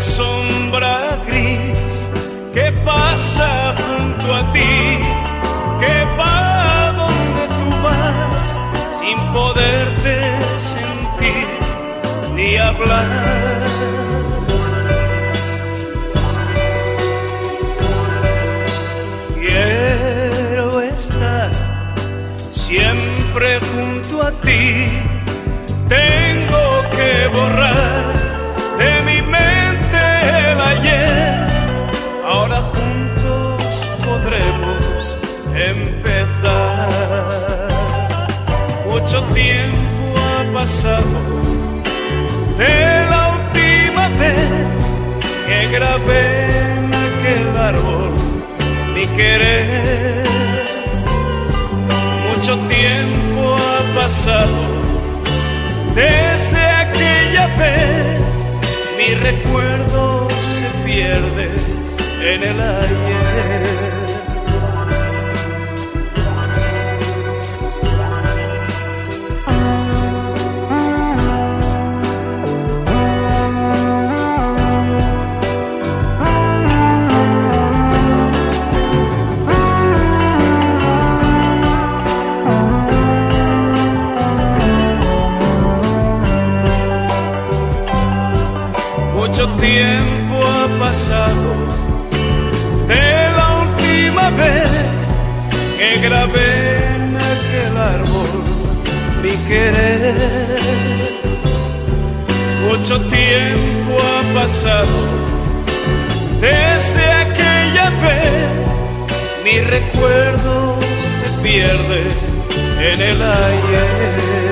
sombra gris que pasa junto a ti, que va donde tú vas sin poderte sentir ni hablar. Quiero estar siempre junto a ti. Tengo Mucho tiempo ha pasado de la última vez que grabé en aquel árbol mi querer. Mucho tiempo ha pasado desde aquella vez, mi recuerdo se pierde en el ayer. Mucho tiempo ha pasado de la última vez que grabé en aquel árbol mi querer. Mucho tiempo ha pasado desde aquella vez, mi recuerdo se pierde en el ayer.